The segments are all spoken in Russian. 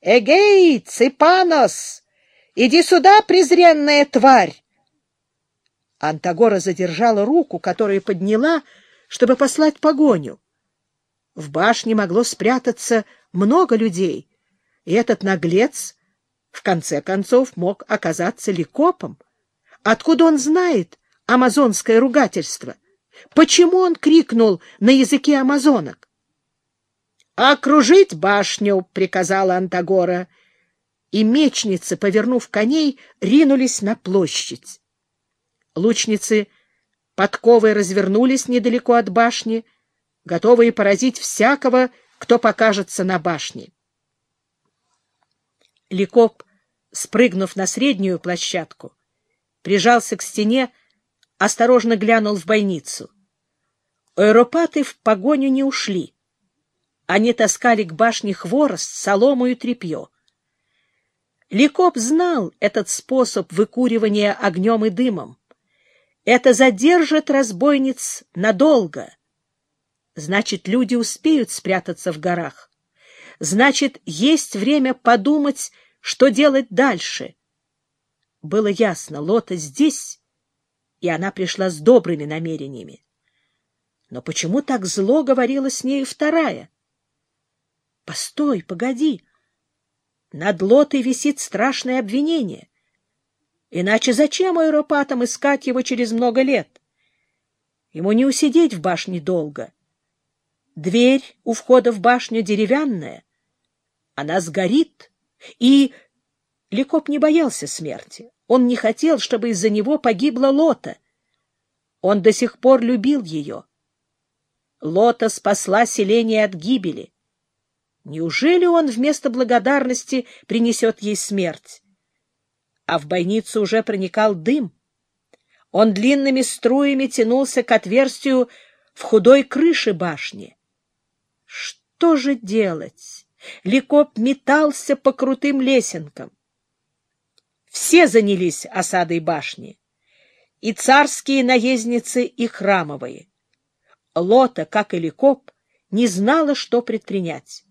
Эгей, Ципанос! Иди сюда, презренная тварь! Антагора задержала руку, которую подняла, чтобы послать погоню. В башне могло спрятаться много людей, и этот наглец в конце концов мог оказаться ликопом. Откуда он знает амазонское ругательство? Почему он крикнул на языке амазонок? «Окружить башню!» — приказала Антагора. И мечницы, повернув коней, ринулись на площадь. Лучницы подковой развернулись недалеко от башни, готовые поразить всякого, кто покажется на башне. Ликоп, спрыгнув на среднюю площадку, прижался к стене, осторожно глянул в бойницу. Аэропаты в погоню не ушли. Они таскали к башне хворост, солому и тряпье. Ликоп знал этот способ выкуривания огнем и дымом. Это задержит разбойниц надолго. Значит, люди успеют спрятаться в горах. Значит, есть время подумать, что делать дальше. Было ясно, Лота здесь, и она пришла с добрыми намерениями. Но почему так зло говорила с нею вторая? Постой, погоди. Над Лотой висит страшное обвинение. Иначе зачем аэропатам искать его через много лет? Ему не усидеть в башне долго. Дверь у входа в башню деревянная. Она сгорит, и... Ликоп не боялся смерти. Он не хотел, чтобы из-за него погибла Лота. Он до сих пор любил ее. Лота спасла селение от гибели. Неужели он вместо благодарности принесет ей смерть? А в бойницу уже проникал дым. Он длинными струями тянулся к отверстию в худой крыше башни. Что же делать? Ликоп метался по крутым лесенкам. Все занялись осадой башни. И царские наездницы, и храмовые. Лота, как и Ликоп, не знала, что предпринять.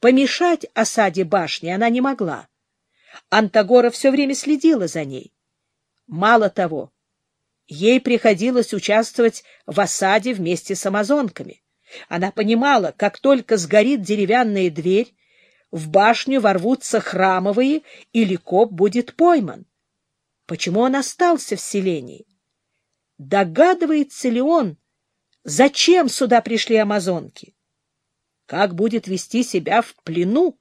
Помешать осаде башни она не могла. Антагора все время следила за ней. Мало того, ей приходилось участвовать в осаде вместе с амазонками. Она понимала, как только сгорит деревянная дверь, в башню ворвутся храмовые, и Ликоп будет пойман. Почему он остался в селении? Догадывается ли он, зачем сюда пришли амазонки? Как будет вести себя в плену?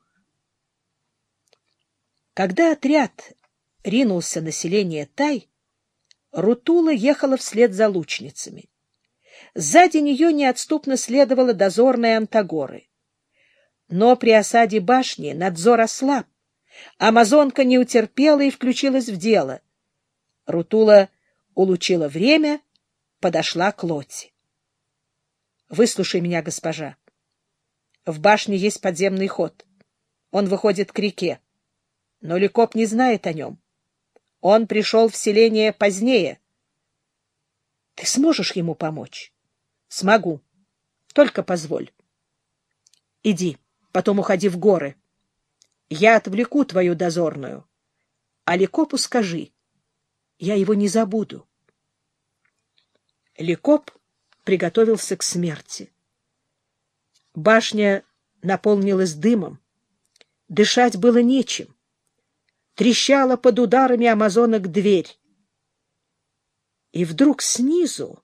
Когда отряд ринулся на селение Тай, Рутула ехала вслед за лучницами. Сзади нее неотступно следовала дозорная Антагоры. Но при осаде башни надзор ослаб. Амазонка не утерпела и включилась в дело. Рутула улучила время, подошла к Лоте. — Выслушай меня, госпожа. В башне есть подземный ход. Он выходит к реке. Но Ликоп не знает о нем. Он пришел в селение позднее. Ты сможешь ему помочь? Смогу. Только позволь. Иди, потом уходи в горы. Я отвлеку твою дозорную. А Ликопу скажи. Я его не забуду. Ликоп приготовился к смерти. Башня наполнилась дымом. Дышать было нечем. Трещала под ударами амазонок дверь. И вдруг снизу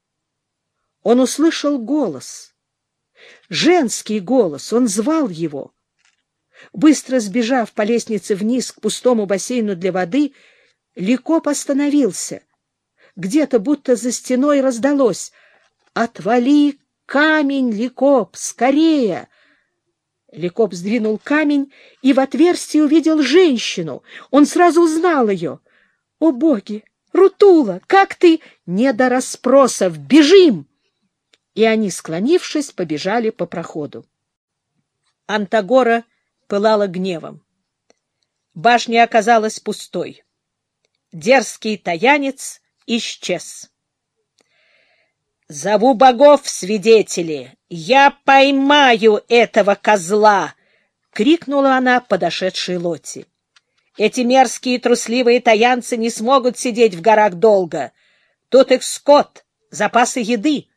он услышал голос. Женский голос. Он звал его. Быстро сбежав по лестнице вниз к пустому бассейну для воды, Ликоп остановился. Где-то будто за стеной раздалось «Отвали камень, Ликоп, скорее!» Ликоп сдвинул камень и в отверстие увидел женщину. Он сразу узнал ее. «О, боги! Рутула, как ты?» «Не до расспросов! Бежим!» И они, склонившись, побежали по проходу. Антагора пылала гневом. Башня оказалась пустой. Дерзкий таянец исчез. «Зову богов, свидетели! Я поймаю этого козла!» — крикнула она подошедшей Лотти. «Эти мерзкие трусливые таянцы не смогут сидеть в горах долго. Тут их скот, запасы еды.